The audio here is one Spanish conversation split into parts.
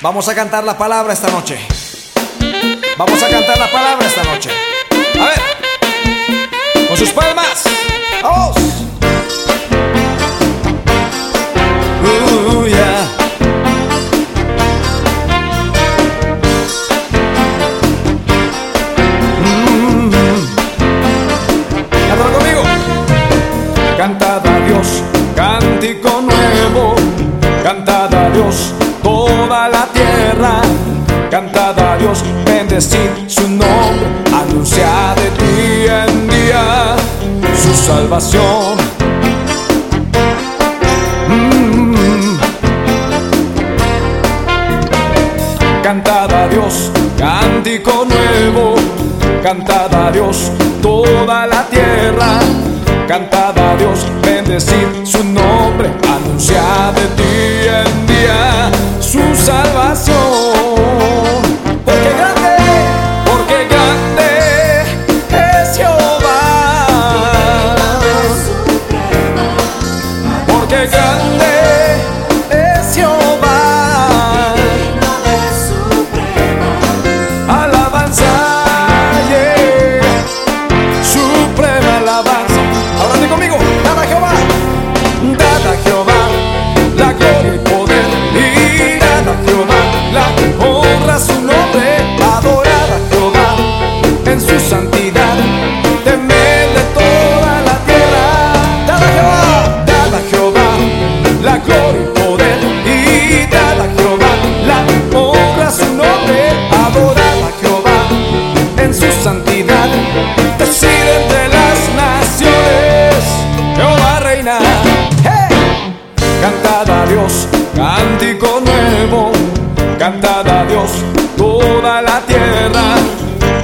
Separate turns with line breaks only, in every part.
Vamos a cantar la palabra esta noche. Vamos a cantar la palabra esta noche. A ver, con sus palmas. decir su nombre, anuncia de día en día su salvación. Mm. Cantad a Dios, cántico nuevo, cantad a Dios toda la tierra, cantad a Dios, bendecid su nombre, anuncia de día en día su salvación. Dẫn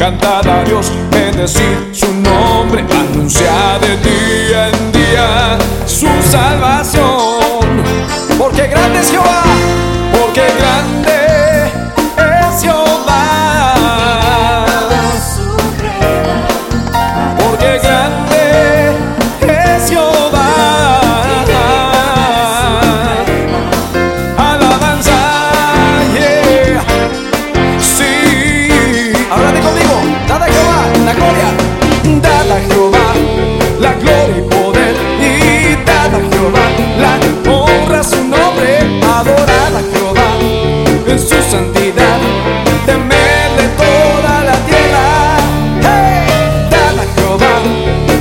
Cantad a Dios, bendecid su nombre, anunciad de ti.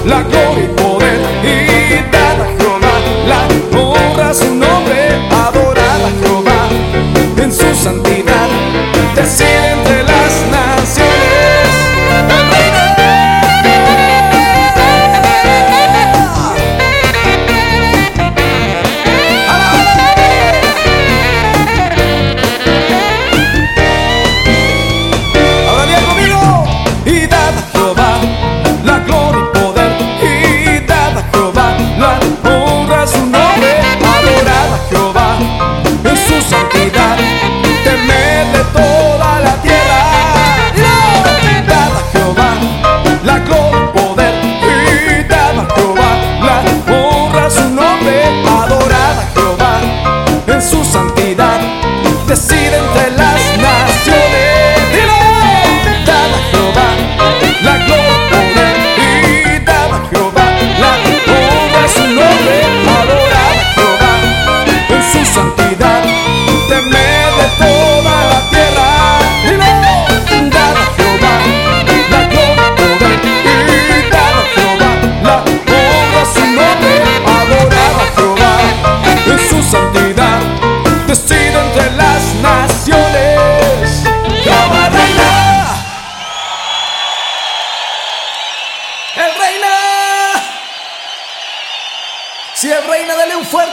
la gloria y poder y dar a la honra su nombre, adorar a en su santidad, decir entre su santidad. Si es reina, dale un fuerte.